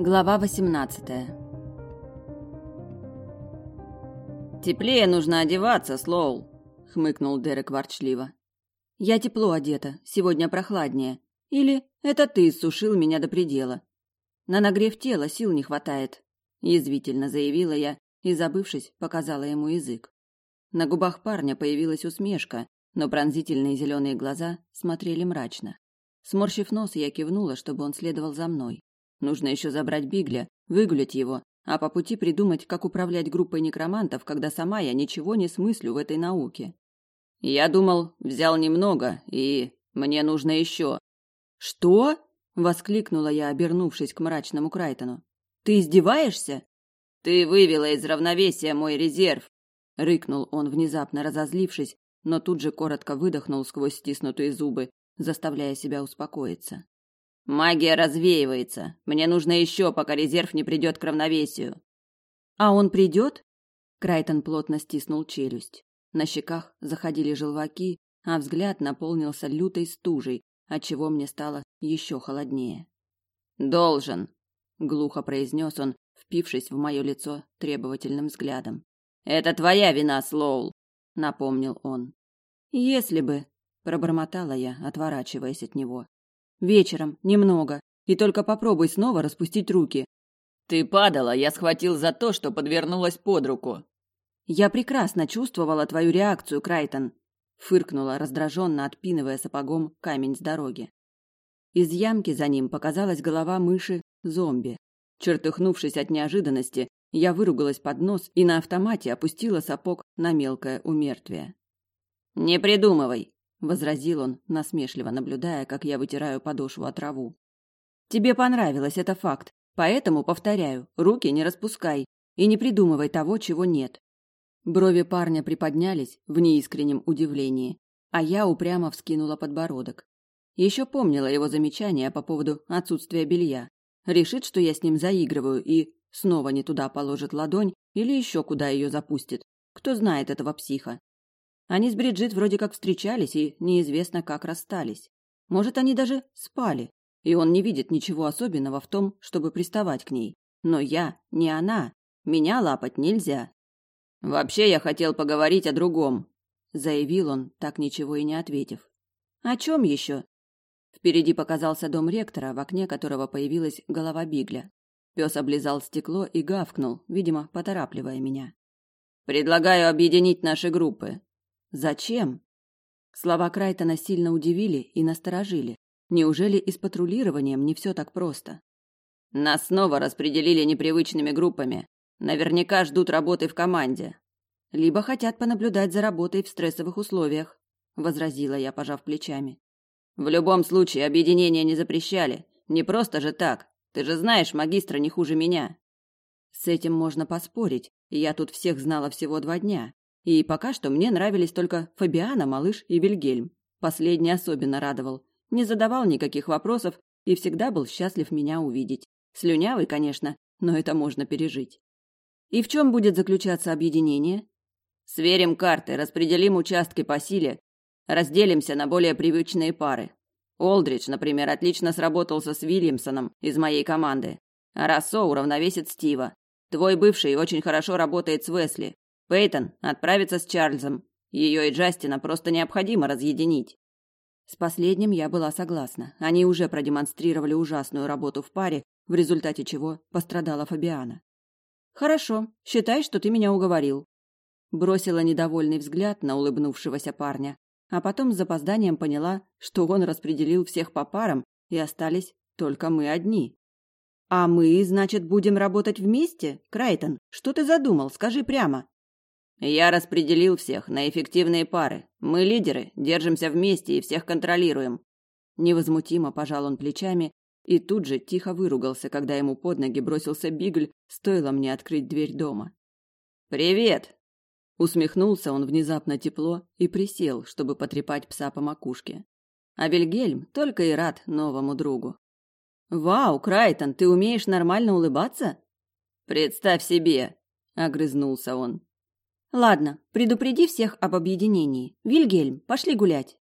Глава 18 «Теплее нужно одеваться, Слоул», — хмыкнул Дерек ворчливо. «Я тепло одета, сегодня прохладнее. Или это ты сушил меня до предела. На нагрев тела сил не хватает», — язвительно заявила я и, забывшись, показала ему язык. На губах парня появилась усмешка, но пронзительные зеленые глаза смотрели мрачно. Сморщив нос, я кивнула, чтобы он следовал за мной. Нужно еще забрать Бигля, выгулять его, а по пути придумать, как управлять группой некромантов, когда сама я ничего не смыслю в этой науке. Я думал, взял немного, и мне нужно еще. Что? воскликнула я, обернувшись к мрачному Крайтону. Ты издеваешься? Ты вывела из равновесия мой резерв, рыкнул он, внезапно разозлившись, но тут же коротко выдохнул сквозь стиснутые зубы, заставляя себя успокоиться. Магия развеивается. Мне нужно еще, пока резерв не придет к равновесию. А он придет? Крайтон плотно стиснул челюсть. На щеках заходили желваки, а взгляд наполнился лютой стужей, отчего мне стало еще холоднее. Должен, глухо произнес он, впившись в мое лицо требовательным взглядом. Это твоя вина, Слоул, напомнил он. Если бы, пробормотала я, отворачиваясь от него. Вечером, немного. И только попробуй снова распустить руки. Ты падала, я схватил за то, что подвернулась под руку. Я прекрасно чувствовала твою реакцию, Крайтон, фыркнула, раздраженно отпинывая сапогом камень с дороги. Из ямки за ним показалась голова мыши-зомби. Чертыхнувшись от неожиданности, я выругалась под нос и на автомате опустила сапог на мелкое умертвие. «Не придумывай!» Возразил он, насмешливо наблюдая, как я вытираю подошву от траву. Тебе понравилось, это факт. Поэтому повторяю, руки не распускай и не придумывай того, чего нет. Брови парня приподнялись в неискреннем удивлении, а я упрямо вскинула подбородок. Еще помнила его замечание по поводу отсутствия белья. Решит, что я с ним заигрываю и снова не туда положит ладонь или еще куда ее запустит. Кто знает этого психа? Они с Бриджит вроде как встречались и неизвестно как расстались. Может, они даже спали, и он не видит ничего особенного в том, чтобы приставать к ней. Но я не она. Меня лапать нельзя. Вообще я хотел поговорить о другом, заявил он, так ничего и не ответив. О чем еще? Впереди показался дом ректора, в окне которого появилась голова Бигля. Пес облизал стекло и гавкнул, видимо, поторапливая меня. Предлагаю объединить наши группы. Зачем? Слова Крайтона сильно удивили и насторожили. Неужели и с патрулированием не все так просто? Нас снова распределили непривычными группами. Наверняка ждут работы в команде. Либо хотят понаблюдать за работой в стрессовых условиях, возразила я, пожав плечами. В любом случае объединение не запрещали. Не просто же так. Ты же знаешь магистра не хуже меня. С этим можно поспорить. Я тут всех знала всего два дня. И пока что мне нравились только Фабиана, малыш и Вильгельм. Последний особенно радовал. Не задавал никаких вопросов и всегда был счастлив меня увидеть. Слюнявый, конечно, но это можно пережить. И в чем будет заключаться объединение? Сверим карты, распределим участки по силе, разделимся на более привычные пары. Олдридж, например, отлично сработался с Вильямсоном из моей команды. А Рассо уравновесит Стива. Твой бывший очень хорошо работает с Весли. Пейтон отправится с Чарльзом. Ее и Джастина просто необходимо разъединить. С последним я была согласна. Они уже продемонстрировали ужасную работу в паре, в результате чего пострадала Фабиана. Хорошо, считай, что ты меня уговорил. Бросила недовольный взгляд на улыбнувшегося парня, а потом с запозданием поняла, что он распределил всех по парам, и остались только мы одни. А мы, значит, будем работать вместе? Крайтон, что ты задумал? Скажи прямо. Я распределил всех на эффективные пары. Мы лидеры, держимся вместе и всех контролируем. Невозмутимо пожал он плечами и тут же тихо выругался, когда ему под ноги бросился Бигль, стоило мне открыть дверь дома. Привет. Усмехнулся он внезапно тепло и присел, чтобы потрепать пса по макушке. А Бельгельм только и рад новому другу. Вау, Крайтон, ты умеешь нормально улыбаться? Представь себе, огрызнулся он. Ладно, предупреди всех об объединении. Вильгельм, пошли гулять.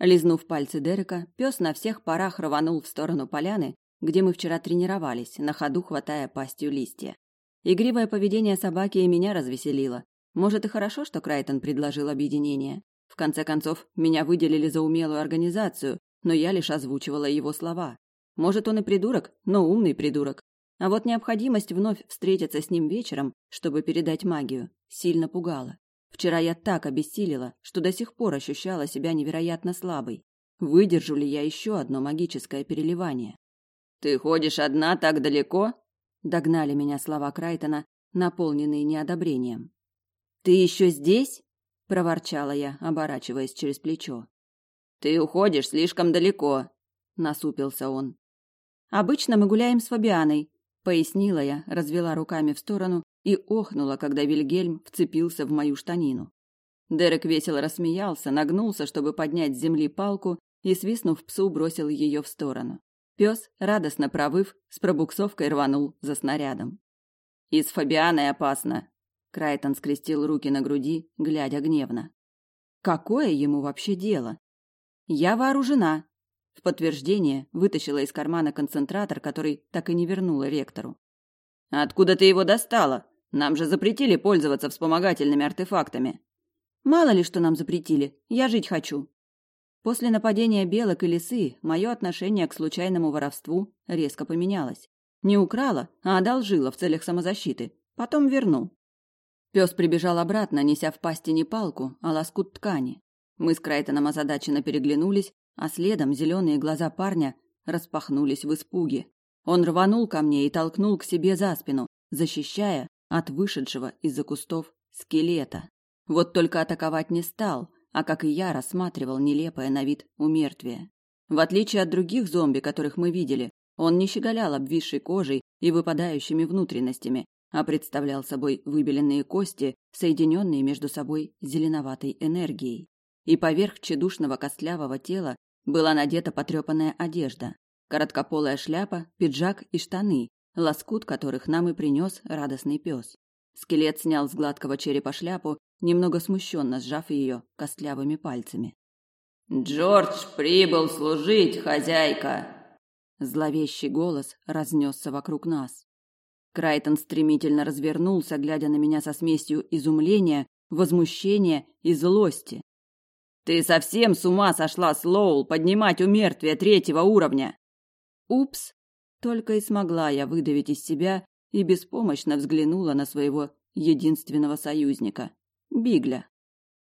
Лизнув пальцы Дерека, пес на всех парах рванул в сторону поляны, где мы вчера тренировались, на ходу хватая пастью листья. Игривое поведение собаки и меня развеселило. Может, и хорошо, что Крайтон предложил объединение. В конце концов, меня выделили за умелую организацию, но я лишь озвучивала его слова. Может, он и придурок, но умный придурок. А вот необходимость вновь встретиться с ним вечером, чтобы передать магию, сильно пугала. Вчера я так обессилила, что до сих пор ощущала себя невероятно слабой. Выдержу ли я еще одно магическое переливание? «Ты ходишь одна так далеко?» Догнали меня слова Крайтона, наполненные неодобрением. «Ты еще здесь?» – проворчала я, оборачиваясь через плечо. «Ты уходишь слишком далеко», – насупился он. «Обычно мы гуляем с Фабианой», – пояснила я, развела руками в сторону и охнула, когда Вильгельм вцепился в мою штанину. Дерек весело рассмеялся, нагнулся, чтобы поднять с земли палку, и, свистнув псу, бросил ее в сторону. Пес, радостно провыв, с пробуксовкой рванул за снарядом. «И с Фабианой опасно!» Крайтон скрестил руки на груди, глядя гневно. «Какое ему вообще дело?» «Я вооружена!» В подтверждение вытащила из кармана концентратор, который так и не вернула ректору. «Откуда ты его достала? Нам же запретили пользоваться вспомогательными артефактами». «Мало ли, что нам запретили. Я жить хочу». После нападения белок и лисы мое отношение к случайному воровству резко поменялось. Не украла, а одолжила в целях самозащиты. Потом верну. Пес прибежал обратно, неся в пасти не палку, а лоскут ткани. Мы с Крайтоном озадаченно переглянулись, а следом зеленые глаза парня распахнулись в испуге. Он рванул ко мне и толкнул к себе за спину, защищая от вышедшего из-за кустов скелета. Вот только атаковать не стал, а как и я рассматривал нелепое на вид умертвие. В отличие от других зомби, которых мы видели, он не щеголял обвисшей кожей и выпадающими внутренностями, а представлял собой выбеленные кости, соединенные между собой зеленоватой энергией. И поверх чедушного костлявого тела была надета потрепанная одежда, короткополая шляпа, пиджак и штаны, лоскут которых нам и принес радостный пес. Скелет снял с гладкого черепа шляпу немного смущенно сжав ее костлявыми пальцами. «Джордж прибыл служить, хозяйка!» Зловещий голос разнесся вокруг нас. Крайтон стремительно развернулся, глядя на меня со смесью изумления, возмущения и злости. «Ты совсем с ума сошла, Слоул, поднимать умертвие третьего уровня!» «Упс!» Только и смогла я выдавить из себя и беспомощно взглянула на своего единственного союзника. Бигля.